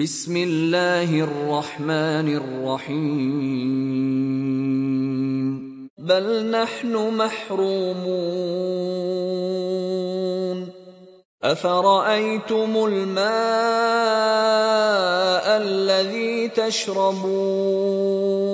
بسم الله الرحمن الرحيم. بل نحن محرومون. أفرأيتم الماء الذي تشربون؟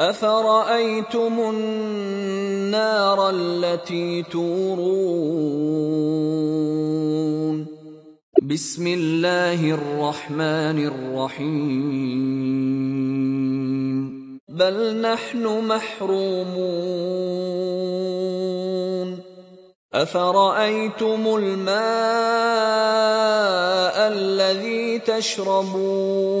افرايتم النار التي تورون؟ بسم الله الرحمن الرحيم. بل نحن محرومون. افرايتم الماء الذي تشربون؟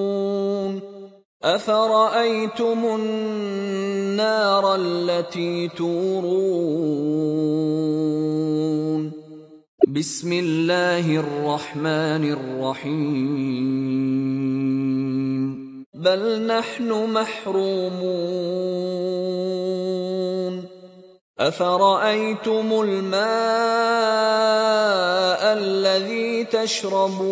افرايتم النار التي تورون؟ بسم الله الرحمن الرحيم. بل نحن محرومون. افرايتم الماء الذي تشربون؟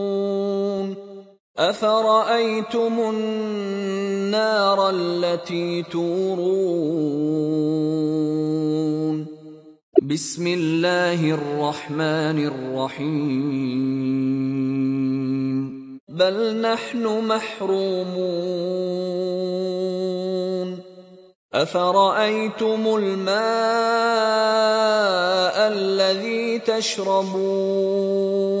أفرأيتم النار التي تورون؟ بسم الله الرحمن الرحيم. بل نحن محرومون. أفرأيتم الماء الذي تشربون؟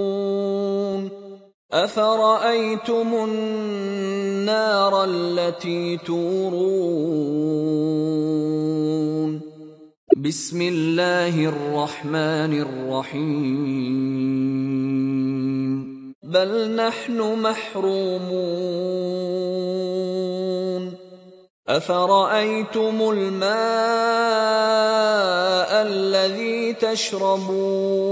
افرايتم النار التي تورون؟ بسم الله الرحمن الرحيم. بل نحن محرومون. افرايتم الماء الذي تشربون؟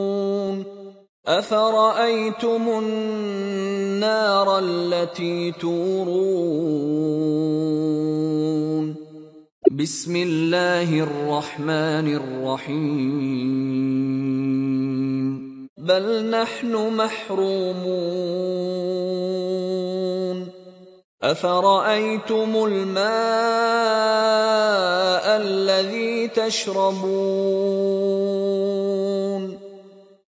افرايتم النار التي تورون؟ بسم الله الرحمن الرحيم. بل نحن محرومون. افرايتم الماء الذي تشربون؟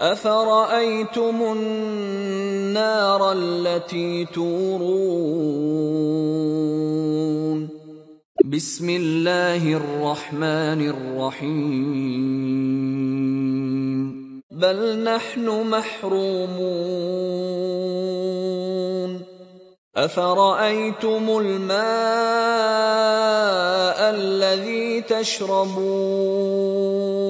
أفرأيتم النار التي تورون؟ بسم الله الرحمن الرحيم. بل نحن محرومون. أفرأيتم الماء الذي تشربون؟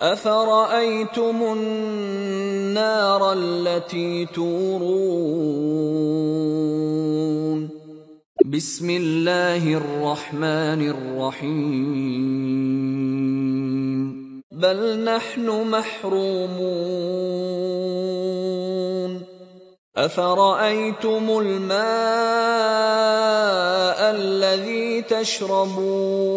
أفرأيتم النار التي تورون؟ بسم الله الرحمن الرحيم. بل نحن محرومون. أفرأيتم الماء الذي تشربون؟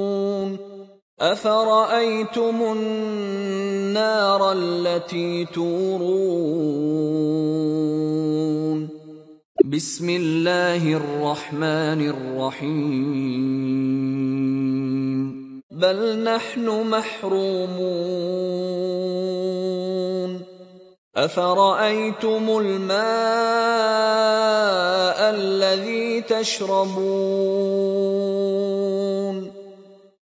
أفرأيتم النار التي تورون؟ بسم الله الرحمن الرحيم. بل نحن محرومون. أفرأيتم الماء الذي تشربون؟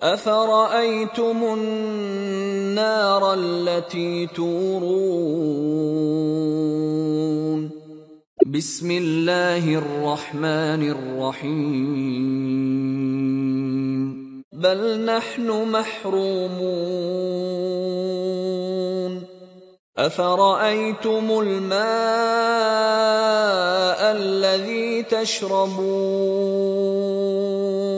أفرأيتم النار التي تورون؟ بسم الله الرحمن الرحيم. بل نحن محرومون. أفرأيتم الماء الذي تشربون؟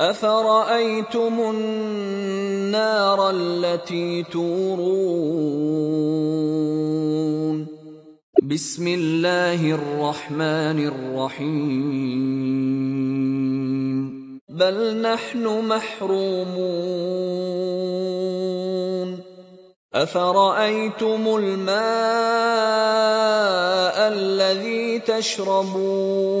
أفرأيتم النار التي تورون؟ بسم الله الرحمن الرحيم. بل نحن محرومون. أفرأيتم الماء الذي تشربون؟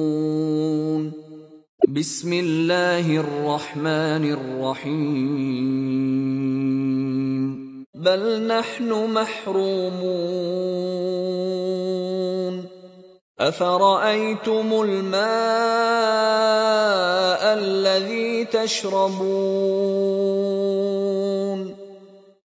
بسم الله الرحمن الرحيم بل نحن محرومون أفرأيتم الماء الذي تشربون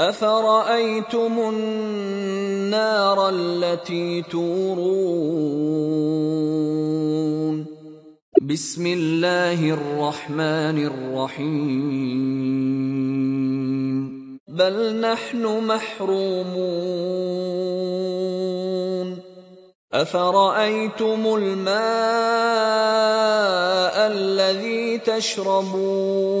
أفرأيتم النار التي تورون؟ بسم الله الرحمن الرحيم. بل نحن محرومون. أفرأيتم الماء الذي تشربون؟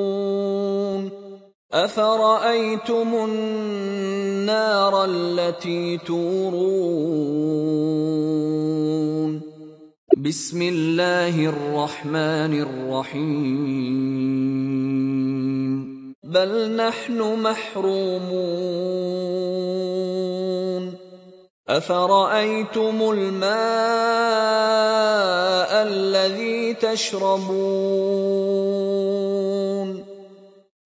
أفرأيتم النار التي تورون؟ بسم الله الرحمن الرحيم. بل نحن محرومون. أفرأيتم الماء الذي تشربون؟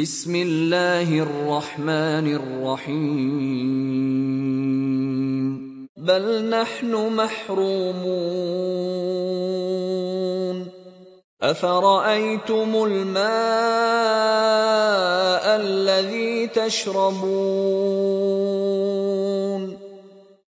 بسم الله الرحمن الرحيم. بل نحن محرومون. أفرأيتم الماء الذي تشربون؟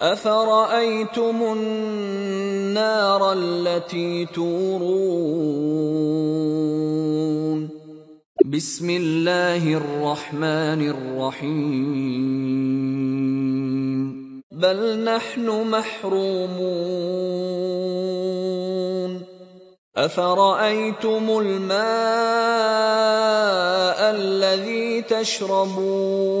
أفرأيتم النار التي تورون؟ بسم الله الرحمن الرحيم. بل نحن محرومون. أفرأيتم الماء الذي تشربون؟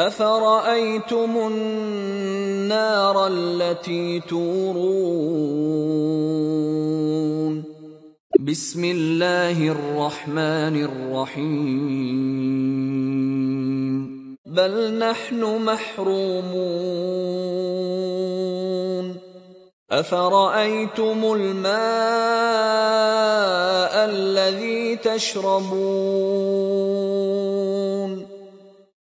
أفرأيتم النار التي تورون؟ بسم الله الرحمن الرحيم. بل نحن محرومون. أفرأيتم الماء الذي تشربون؟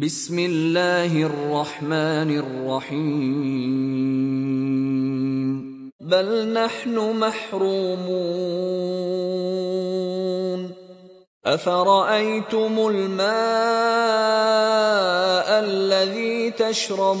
بسم الله الرحمن الرحيم. بل نحن محرومون. أفرأيتم الماء الذي تشربون؟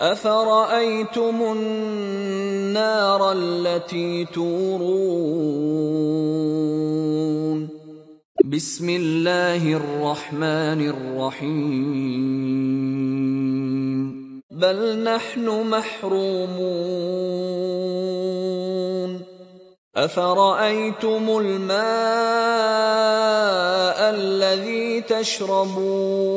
أفرأيتم النار التي تورون؟ بسم الله الرحمن الرحيم. بل نحن محرومون. أفرأيتم الماء الذي تشربون؟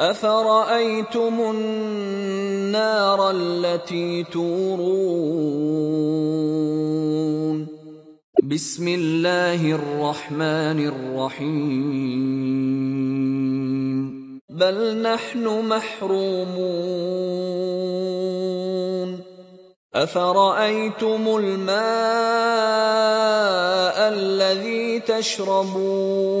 أفرأيتم النار التي تورون؟ بسم الله الرحمن الرحيم. بل نحن محرومون. أفرأيتم الماء الذي تشربون؟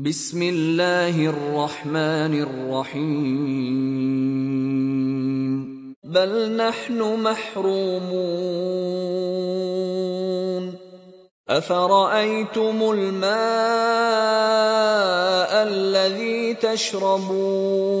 بسم الله الرحمن الرحيم بل نحن محرومون افرايتم الماء الذي تشربون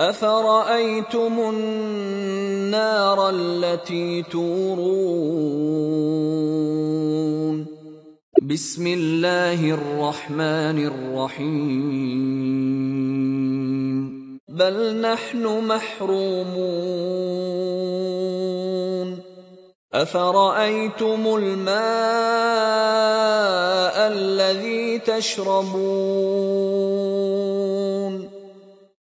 افرايتم النار التي تورون؟ بسم الله الرحمن الرحيم. بل نحن محرومون. افرايتم الماء الذي تشربون؟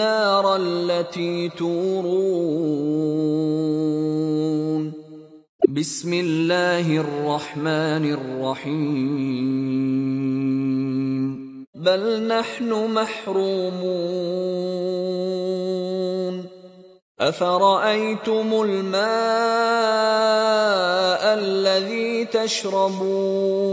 التي تورون. بسم الله الرحمن الرحيم. بل نحن محرومون. أفرأيتم الماء الذي تشربون؟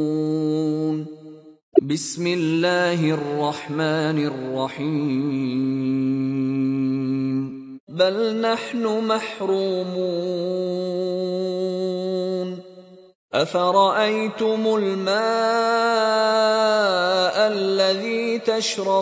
بسم الله الرحمن الرحيم. بل نحن محرومون. أفرأيتم الماء الذي تشربون؟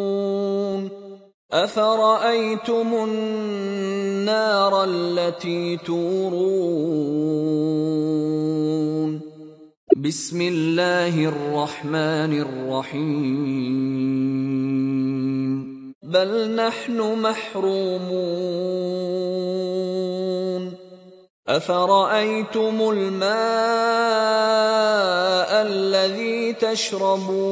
أفرأيتم النار التي تورون؟ بسم الله الرحمن الرحيم. بل نحن محرومون. أفرأيتم الماء الذي تشربون؟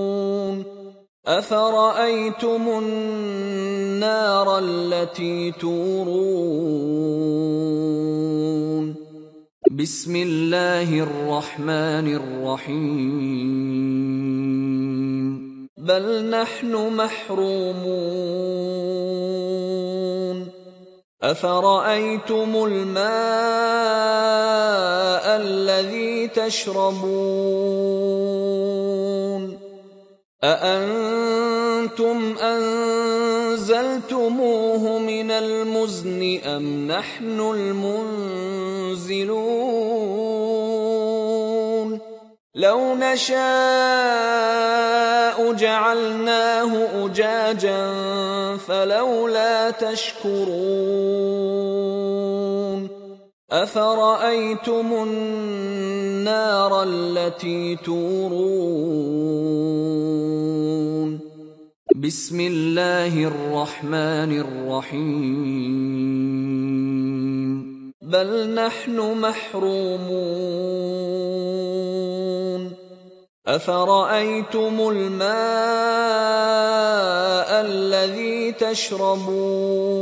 أفرأيتم النار التي تورون؟ بسم الله الرحمن الرحيم. بل نحن محرومون. أفرأيتم الماء الذي تشربون؟ أأنتم أنزلتموه من المزن أم نحن المنزلون؟ لو نشاء جعلناه أجاجا فلولا تشكرون. أفرأيتم النار التي تورون؟ بسم الله الرحمن الرحيم. بل نحن محرومون. أفرأيتم الماء الذي تشربون؟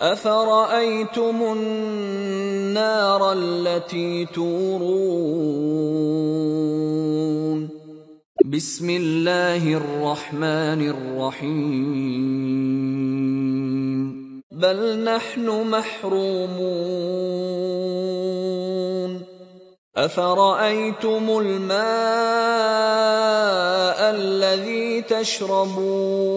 أفرأيتم النار التي تورون؟ بسم الله الرحمن الرحيم. بل نحن محرومون. أفرأيتم الماء الذي تشربون؟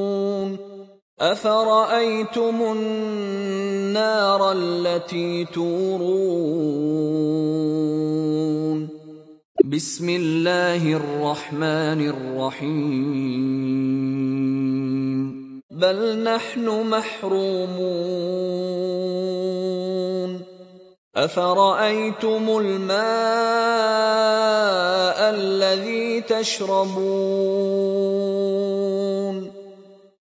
أفرأيتم النار التي تورون؟ بسم الله الرحمن الرحيم. بل نحن محرومون. أفرأيتم الماء الذي تشربون؟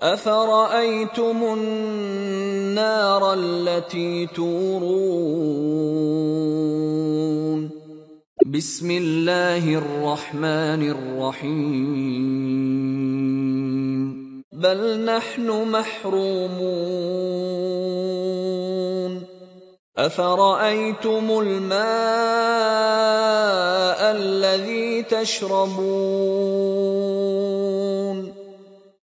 أفرأيتم النار التي تورون؟ بسم الله الرحمن الرحيم. بل نحن محرومون. أفرأيتم الماء الذي تشربون؟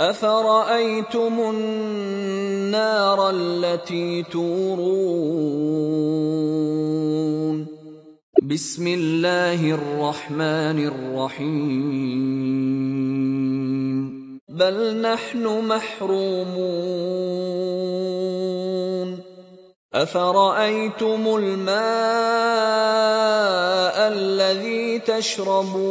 أفرأيتم النار التي تورون؟ بسم الله الرحمن الرحيم. بل نحن محرومون. أفرأيتم الماء الذي تشربون؟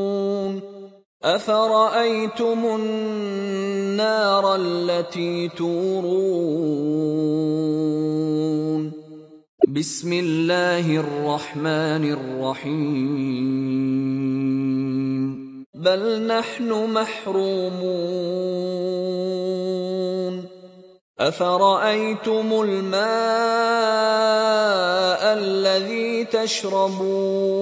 أفرأيتم النار التي تورون؟ بسم الله الرحمن الرحيم. بل نحن محرومون. أفرأيتم الماء الذي تشربون؟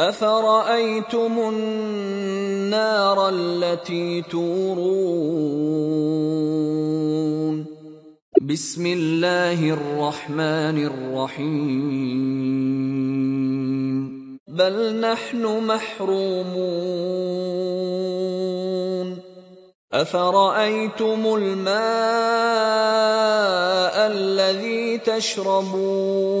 أفرأيتم النار التي تورون؟ بسم الله الرحمن الرحيم. بل نحن محرومون. أفرأيتم الماء الذي تشربون؟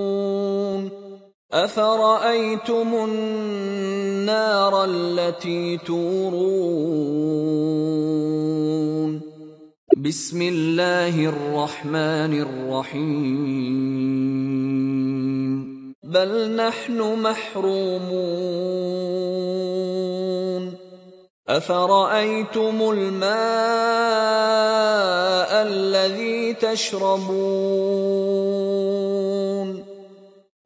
أفرأيتم النار التي تورون؟ بسم الله الرحمن الرحيم. بل نحن محرومون. أفرأيتم الماء الذي تشربون؟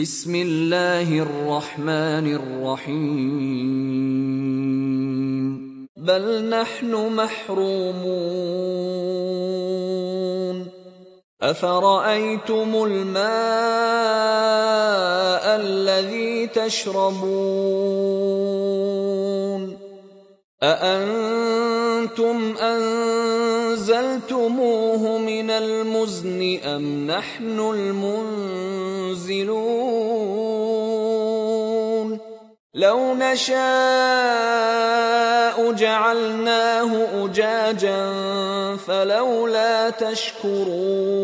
بسم الله الرحمن الرحيم. بل نحن محرومون. أفرأيتم الماء الذي تشربون؟ اانتم انزلتموه من المزن ام نحن المنزلون لو نشاء جعلناه اجاجا فلولا تشكرون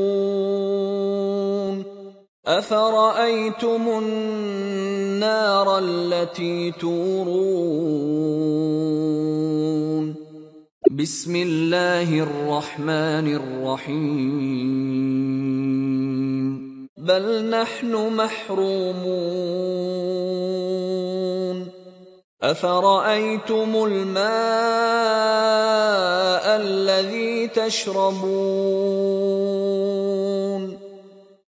افرايتم النار التي تورون بسم الله الرحمن الرحيم. بل نحن محرومون. أفرأيتم الماء الذي تشربون؟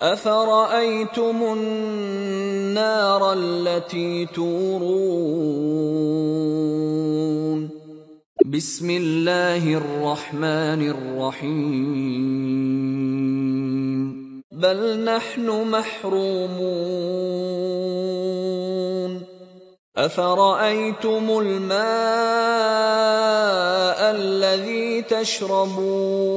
أفرأيتم النار التي تورون؟ بسم الله الرحمن الرحيم. بل نحن محرومون. أفرأيتم الماء الذي تشربون؟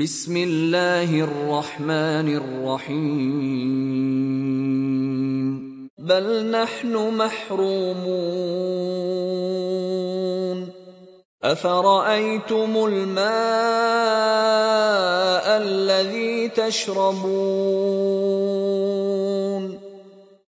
بسم الله الرحمن الرحيم. بل نحن محرومون. أفرأيتم الماء الذي تشربون؟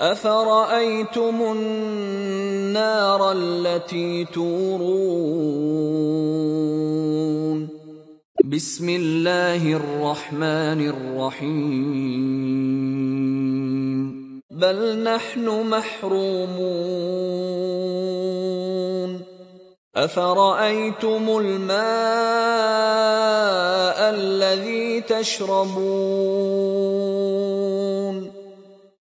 أفرأيتم النار التي تورون؟ بسم الله الرحمن الرحيم. بل نحن محرومون. أفرأيتم الماء الذي تشربون؟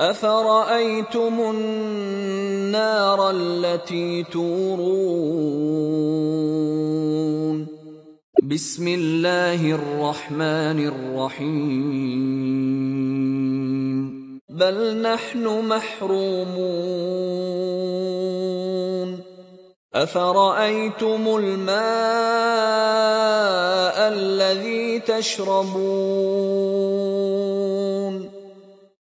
افرايتم النار التي تورون؟ بسم الله الرحمن الرحيم. بل نحن محرومون. افرايتم الماء الذي تشربون؟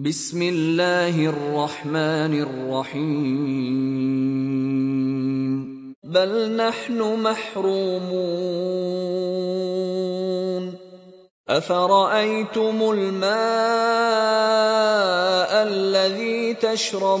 بسم الله الرحمن الرحيم بل نحن محرومون أفرأيتم الماء الذي تشربون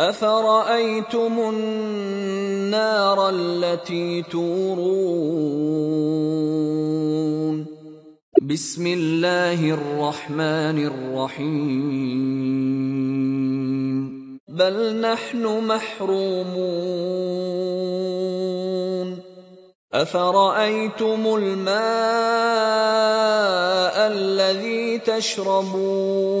أفرأيتم النار التي تورون؟ بسم الله الرحمن الرحيم. بل نحن محرومون. أفرأيتم الماء الذي تشربون؟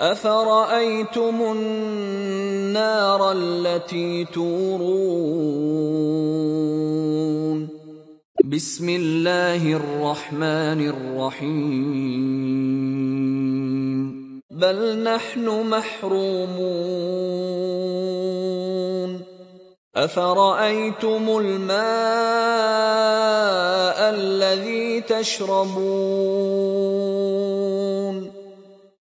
أفرأيتم النار التي تورون؟ بسم الله الرحمن الرحيم. بل نحن محرومون. أفرأيتم الماء الذي تشربون؟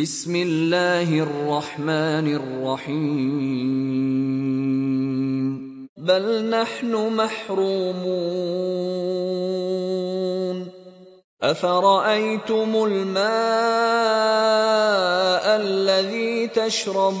بسم الله الرحمن الرحيم. بل نحن محرومون. أفرأيتم الماء الذي تشربون؟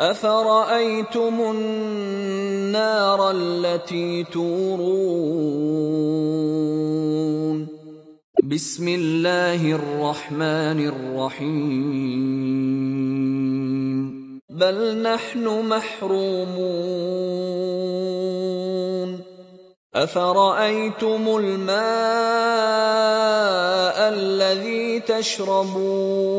أفرأيتم النار التي تورون؟ بسم الله الرحمن الرحيم. بل نحن محرومون. أفرأيتم الماء الذي تشربون؟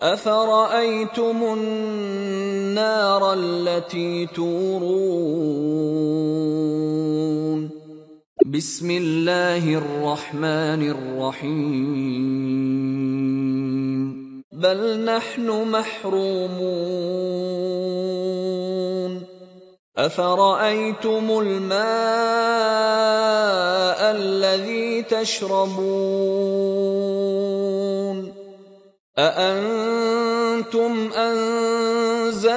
أفرأيتم النار التي تورون؟ بسم الله الرحمن الرحيم. بل نحن محرومون. أفرأيتم الماء الذي تشربون؟ أأنتم أنزلتموه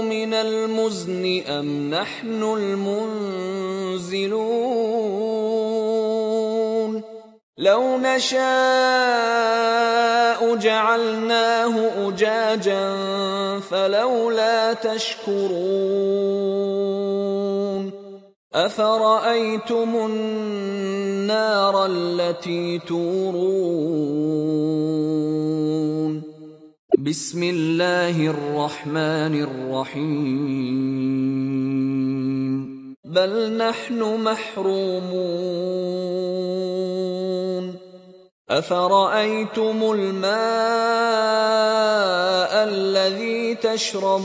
من المزن أم نحن المنزلون؟ لو نشاء جعلناه أجاجا فلولا تشكرون. أفرأيتم النار التي تورون؟ بسم الله الرحمن الرحيم. بل نحن محرومون. أفرأيتم الماء الذي تشربون؟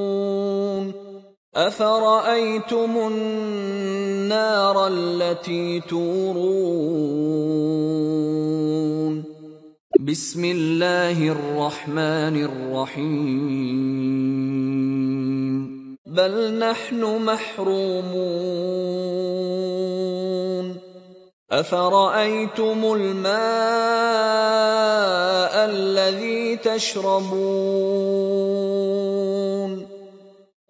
افرايتم النار التي تورون؟ بسم الله الرحمن الرحيم. بل نحن محرومون. افرايتم الماء الذي تشربون؟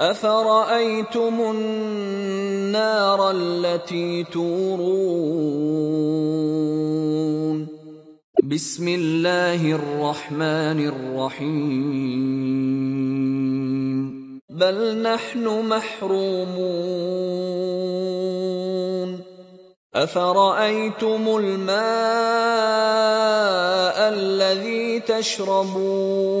أفرأيتم النار التي تورون؟ بسم الله الرحمن الرحيم. بل نحن محرومون. أفرأيتم الماء الذي تشربون؟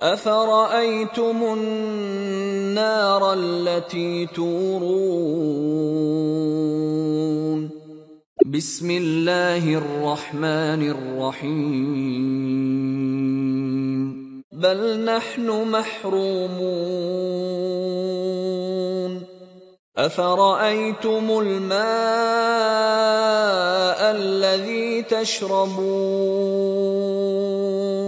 أفرأيتم النار التي تورون؟ بسم الله الرحمن الرحيم. بل نحن محرومون. أفرأيتم الماء الذي تشربون؟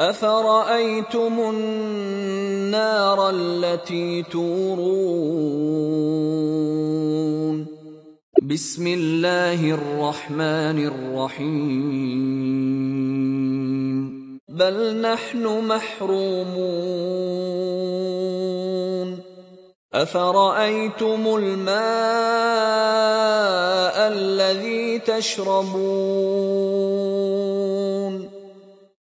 افرايتم النار التي تورون؟ بسم الله الرحمن الرحيم. بل نحن محرومون. افرايتم الماء الذي تشربون؟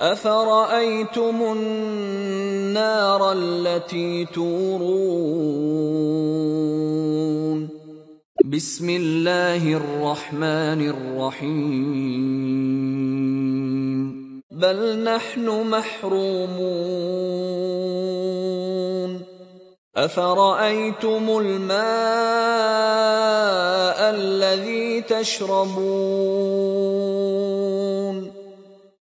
افرايتم النار التي تورون؟ بسم الله الرحمن الرحيم. بل نحن محرومون. أفرأيتم الماء الذي تشربون؟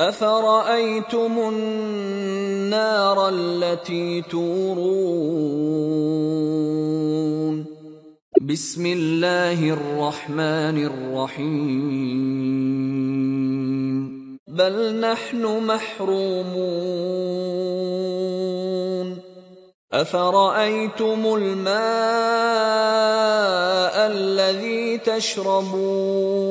أفرأيتم النار التي تورون؟ بسم الله الرحمن الرحيم. بل نحن محرومون. أفرأيتم الماء الذي تشربون؟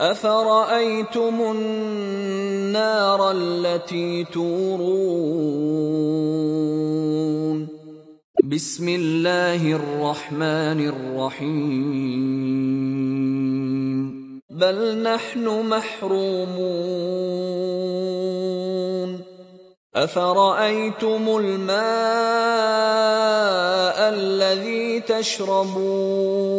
أفرأيتم النار التي تورون؟ بسم الله الرحمن الرحيم. بل نحن محرومون. أفرأيتم الماء الذي تشربون؟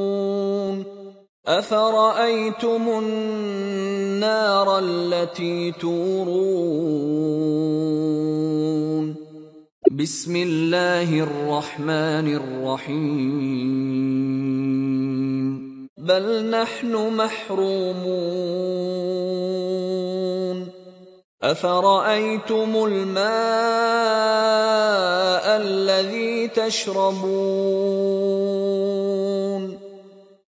أفرأيتم النار التي تورون؟ بسم الله الرحمن الرحيم. بل نحن محرومون. أفرأيتم الماء الذي تشربون؟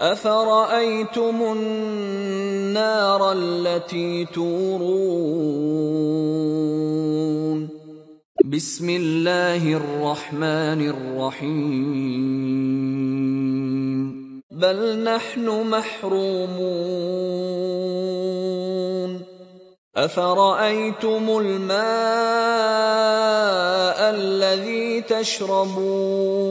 أفرأيتم النار التي تورون؟ بسم الله الرحمن الرحيم. بل نحن محرومون. أفرأيتم الماء الذي تشربون؟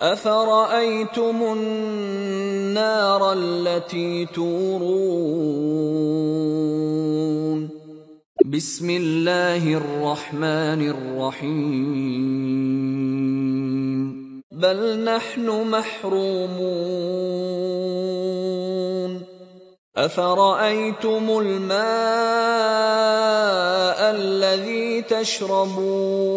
أفرأيتم النار التي تورون؟ بسم الله الرحمن الرحيم. بل نحن محرومون. أفرأيتم الماء الذي تشربون؟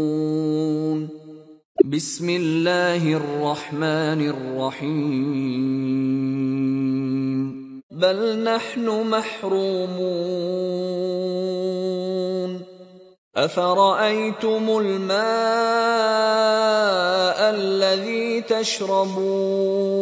بسم الله الرحمن الرحيم. بل نحن محرومون. أفرأيتم الماء الذي تشربون؟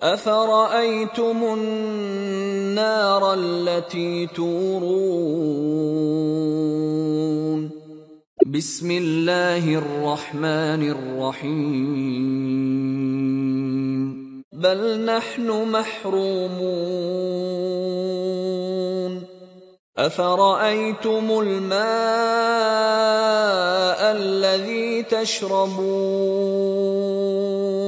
أفرأيتم النار التي تورون؟ بسم الله الرحمن الرحيم. بل نحن محرومون. أفرأيتم الماء الذي تشربون؟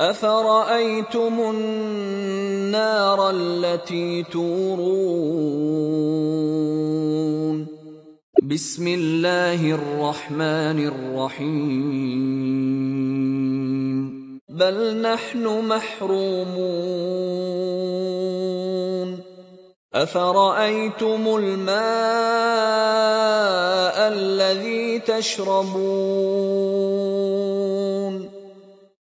أفرأيتم النار التي تورون؟ بسم الله الرحمن الرحيم. بل نحن محرومون. أفرأيتم الماء الذي تشربون؟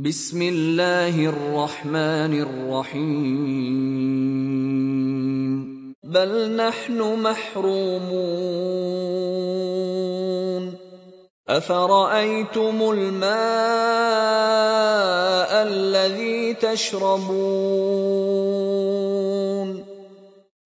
بسم الله الرحمن الرحيم بل نحن محرومون أفرأيتم الماء الذي تشربون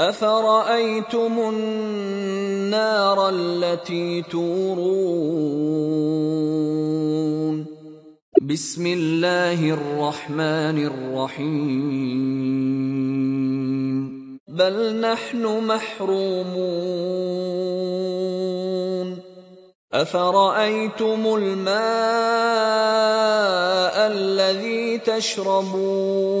أفرأيتم النار التي تورون؟ بسم الله الرحمن الرحيم. بل نحن محرومون. أفرأيتم الماء الذي تشربون؟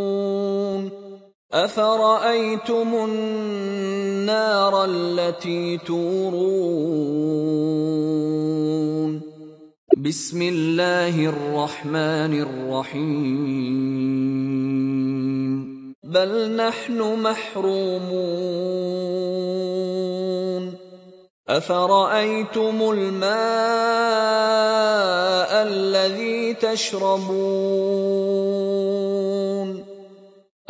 أفرأيتم النار التي تورون؟ بسم الله الرحمن الرحيم. بل نحن محرومون. أفرأيتم الماء الذي تشربون؟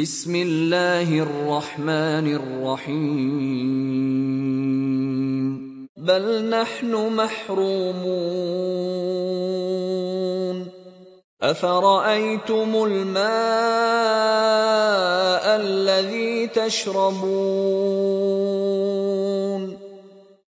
بسم الله الرحمن الرحيم. بل نحن محرومون. أفرأيتم الماء الذي تشربون؟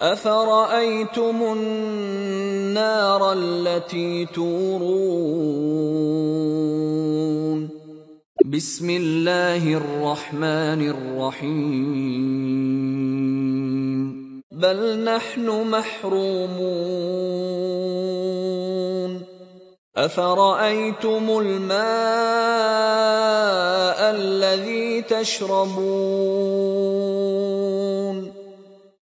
أفرأيتم النار التي تورون؟ بسم الله الرحمن الرحيم. بل نحن محرومون. أفرأيتم الماء الذي تشربون؟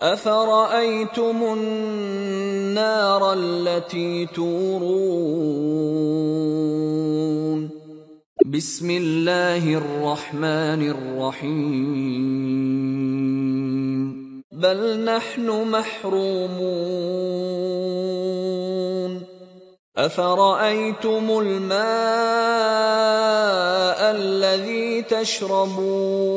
أفرأيتم النار التي تورون؟ بسم الله الرحمن الرحيم. بل نحن محرومون. أفرأيتم الماء الذي تشربون؟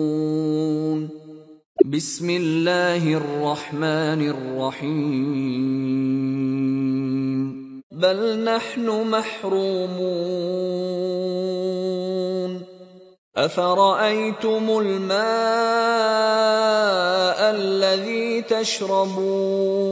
بسم الله الرحمن الرحيم. بل نحن محرومون. أفرأيتم الماء الذي تشربون؟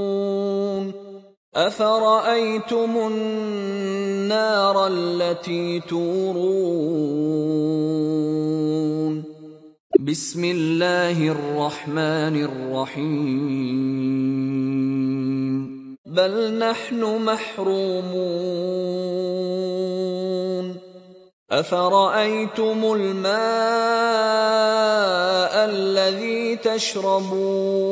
أفرأيتم النار التي تورون؟ بسم الله الرحمن الرحيم. بل نحن محرومون. أفرأيتم الماء الذي تشربون؟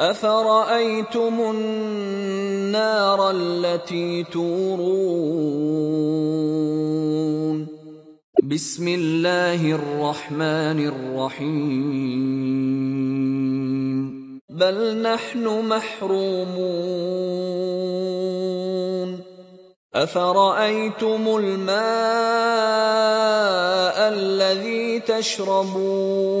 أفرأيتم النار التي تورون؟ بسم الله الرحمن الرحيم. بل نحن محرومون. أفرأيتم الماء الذي تشربون؟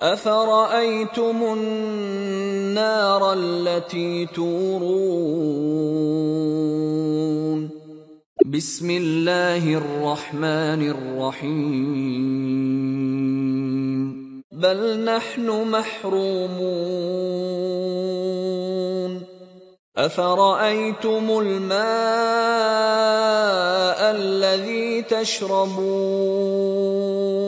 افرايتم النار التي تورون؟ بسم الله الرحمن الرحيم. بل نحن محرومون. افرايتم الماء الذي تشربون؟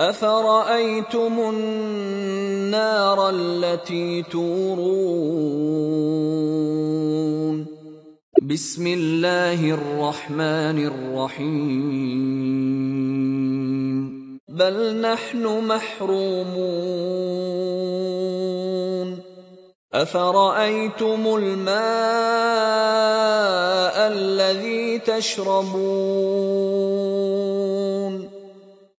افرايتم النار التي تورون؟ بسم الله الرحمن الرحيم. بل نحن محرومون. افرايتم الماء الذي تشربون؟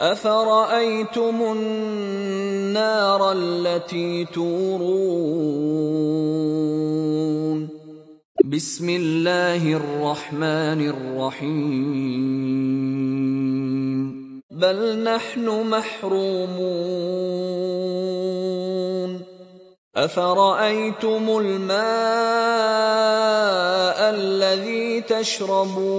افرايتم النار التي تورون؟ بسم الله الرحمن الرحيم. بل نحن محرومون. افرايتم الماء الذي تشربون؟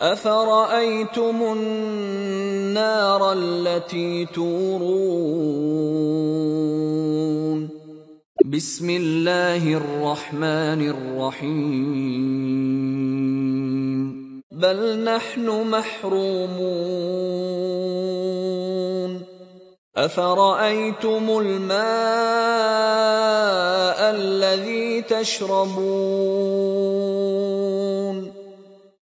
افرايتم النار التي تورون؟ بسم الله الرحمن الرحيم. بل نحن محرومون. افرايتم الماء الذي تشربون؟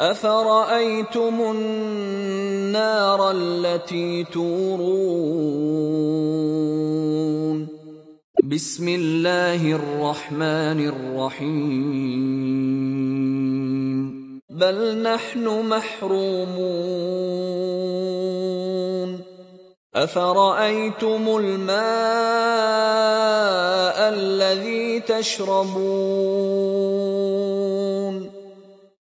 افرايتم النار التي تورون؟ بسم الله الرحمن الرحيم. بل نحن محرومون. افرايتم الماء الذي تشربون؟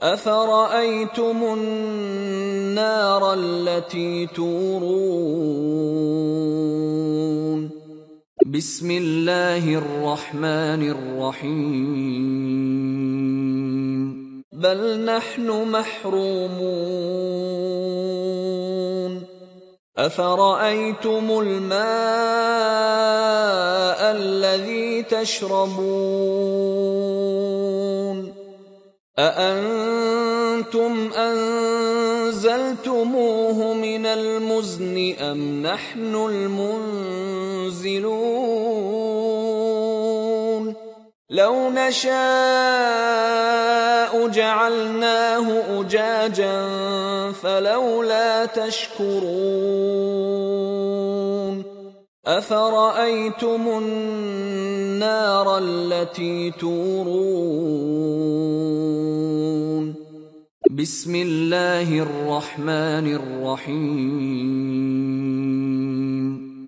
افرايتم النار التي تورون؟ بسم الله الرحمن الرحيم. بل نحن محرومون. افرايتم الماء الذي تشربون؟ أأنتم أنزلتموه من المزن أم نحن المنزلون؟ لو نشاء جعلناه أجاجا فلولا تشكرون. أفرأيتم النار التي تورون؟ بسم الله الرحمن الرحيم.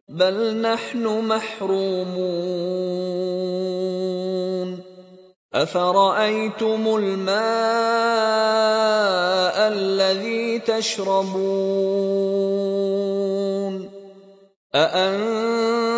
بل نحن محرومون. أفرأيتم الماء الذي تشربون؟ أأنتم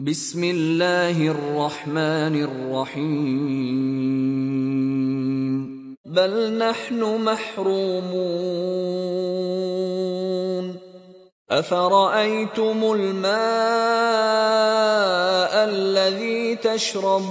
بسم الله الرحمن الرحيم. بل نحن محرومون. أفرأيتم الماء الذي تشربون؟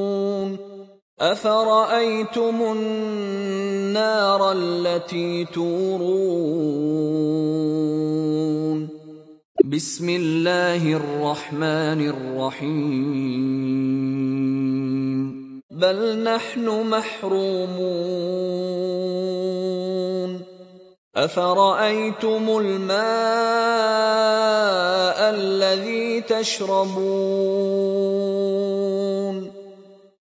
أفرأيتم النار التي تورون؟ بسم الله الرحمن الرحيم. بل نحن محرومون. أفرأيتم الماء الذي تشربون؟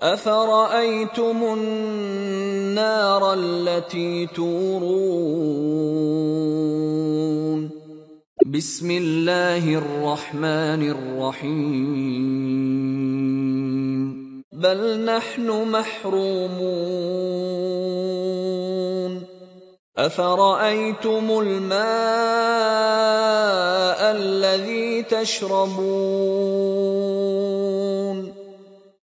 أفرأيتم النار التي تورون؟ بسم الله الرحمن الرحيم. بل نحن محرومون. أفرأيتم الماء الذي تشربون؟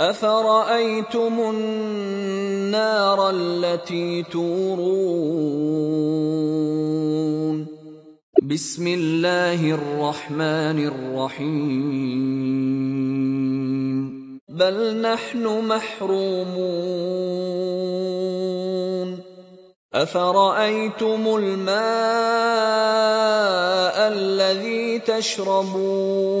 أفرأيتم النار التي تورون؟ بسم الله الرحمن الرحيم. بل نحن محرومون. أفرأيتم الماء الذي تشربون؟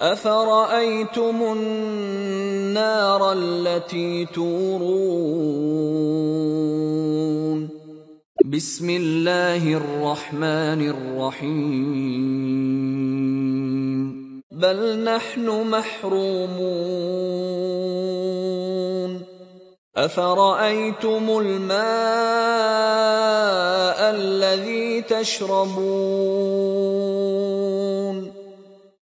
أفرأيتم النار التي تورون؟ بسم الله الرحمن الرحيم. بل نحن محرومون. أفرأيتم الماء الذي تشربون؟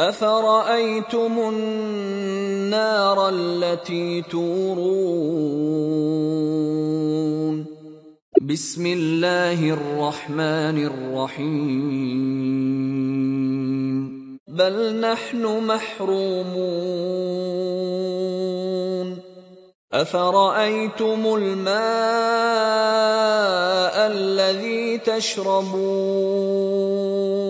أفرأيتم النار التي تورون؟ بسم الله الرحمن الرحيم. بل نحن محرومون. أفرأيتم الماء الذي تشربون؟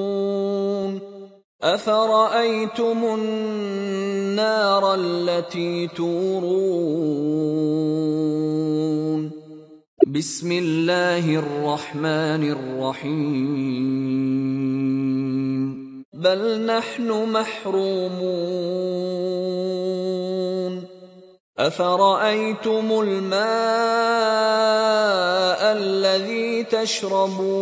أفرأيتم النار التي تورون؟ بسم الله الرحمن الرحيم. بل نحن محرومون. أفرأيتم الماء الذي تشربون؟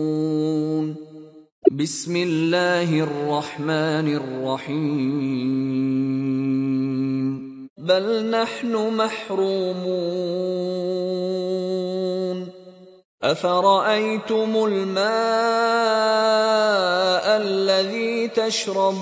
بسم الله الرحمن الرحيم. بل نحن محرومون. أفرأيتم الماء الذي تشربون؟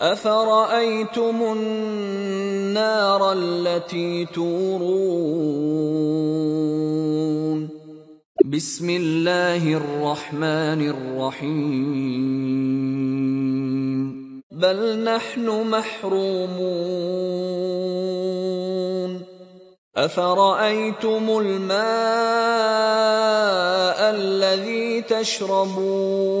أفرأيتم النار التي تورون؟ بسم الله الرحمن الرحيم. بل نحن محرومون. أفرأيتم الماء الذي تشربون؟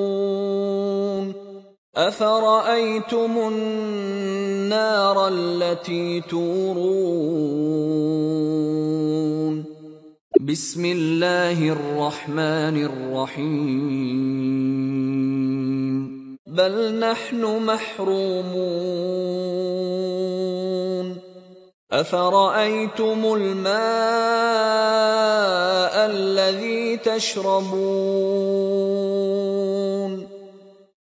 أفرأيتم النار التي تورون؟ بسم الله الرحمن الرحيم. بل نحن محرومون. أفرأيتم الماء الذي تشربون؟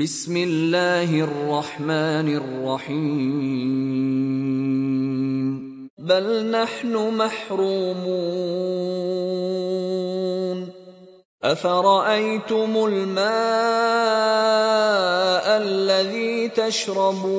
بسم الله الرحمن الرحيم. بل نحن محرومون. أفرأيتم الماء الذي تشربون؟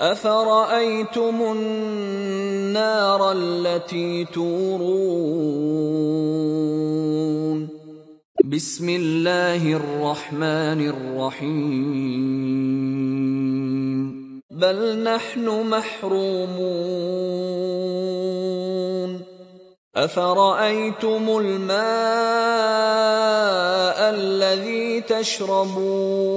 أفرأيتم النار التي تورون؟ بسم الله الرحمن الرحيم. بل نحن محرومون. أفرأيتم الماء الذي تشربون؟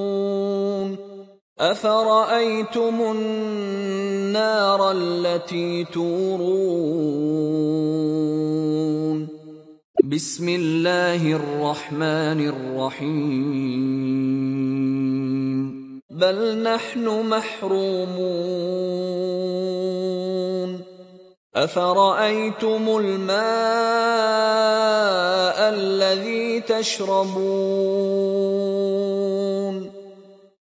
افرايتم النار التي تورون؟ بسم الله الرحمن الرحيم. بل نحن محرومون. افرايتم الماء الذي تشربون؟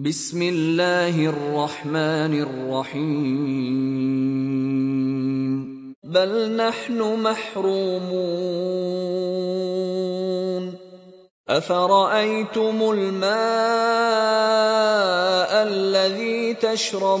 بسم الله الرحمن الرحيم بل نحن محرومون افرايتم الماء الذي تشربون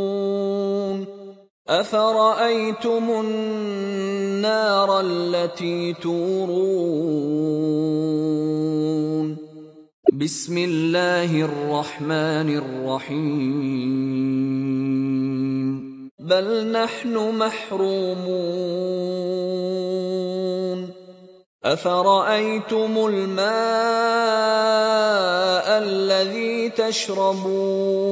افرايتم النار التي تورون؟ بسم الله الرحمن الرحيم. بل نحن محرومون. افرايتم الماء الذي تشربون؟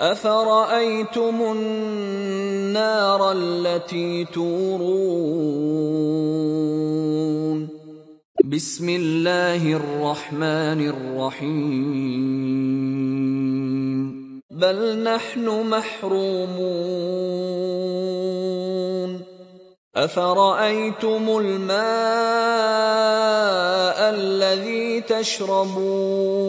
افرايتم النار التي تورون؟ بسم الله الرحمن الرحيم. بل نحن محرومون. افرايتم الماء الذي تشربون؟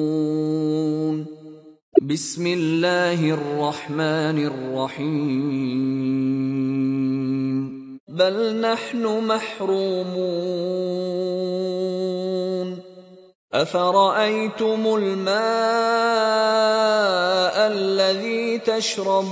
بسم الله الرحمن الرحيم. بل نحن محرومون. أفرأيتم الماء الذي تشربون؟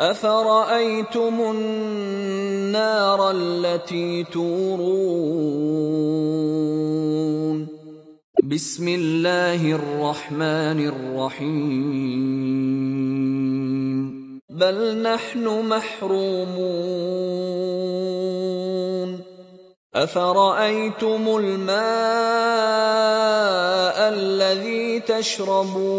أفرأيتم النار التي تورون؟ بسم الله الرحمن الرحيم. بل نحن محرومون. أفرأيتم الماء الذي تشربون؟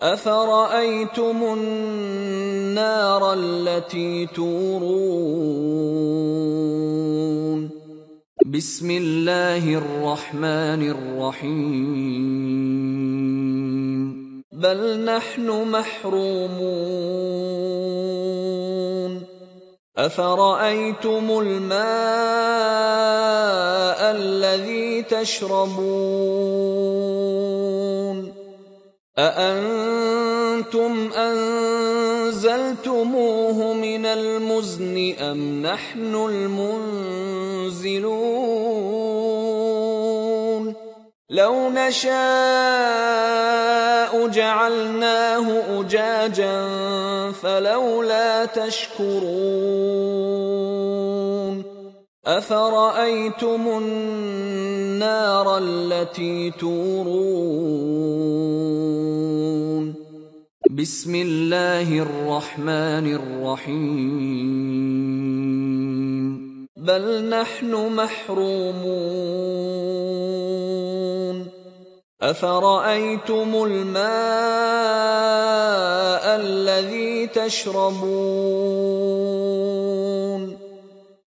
أفرأيتم النار التي تورون؟ بسم الله الرحمن الرحيم. بل نحن محرومون. أفرأيتم الماء الذي تشربون؟ أأنتم أنزلتموه من المزن أم نحن المنزلون؟ لو نشاء جعلناه أجاجا فلولا تشكرون. أفرأيتم النار التي تورون؟ بسم الله الرحمن الرحيم. بل نحن محرومون. أفرأيتم الماء الذي تشربون؟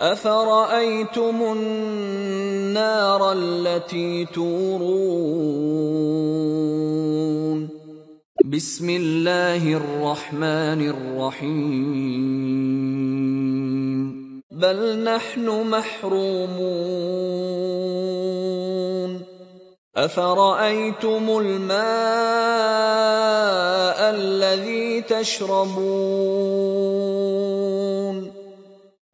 أفرأيتم النار التي تورون؟ بسم الله الرحمن الرحيم. بل نحن محرومون. أفرأيتم الماء الذي تشربون؟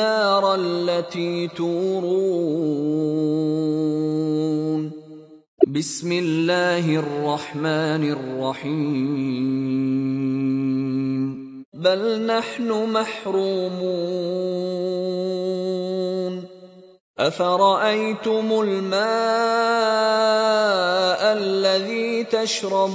التي تورون. بسم الله الرحمن الرحيم. بل نحن محرومون. أفرأيتم الماء الذي تشربون؟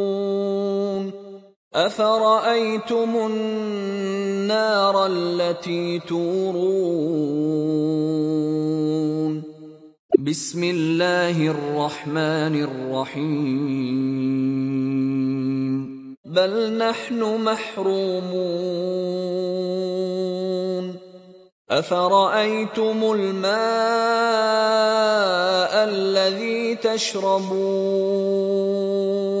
أفرأيتم النار التي تورون؟ بسم الله الرحمن الرحيم. بل نحن محرومون. أفرأيتم الماء الذي تشربون؟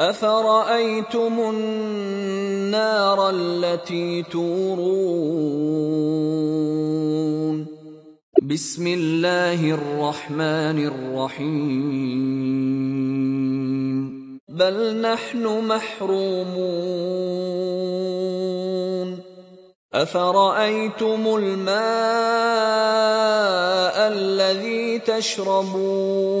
أفرأيتم النار التي تورون؟ بسم الله الرحمن الرحيم. بل نحن محرومون. أفرأيتم الماء الذي تشربون؟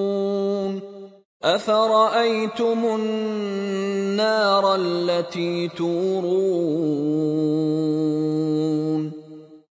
أفرأيتم النار التي تورون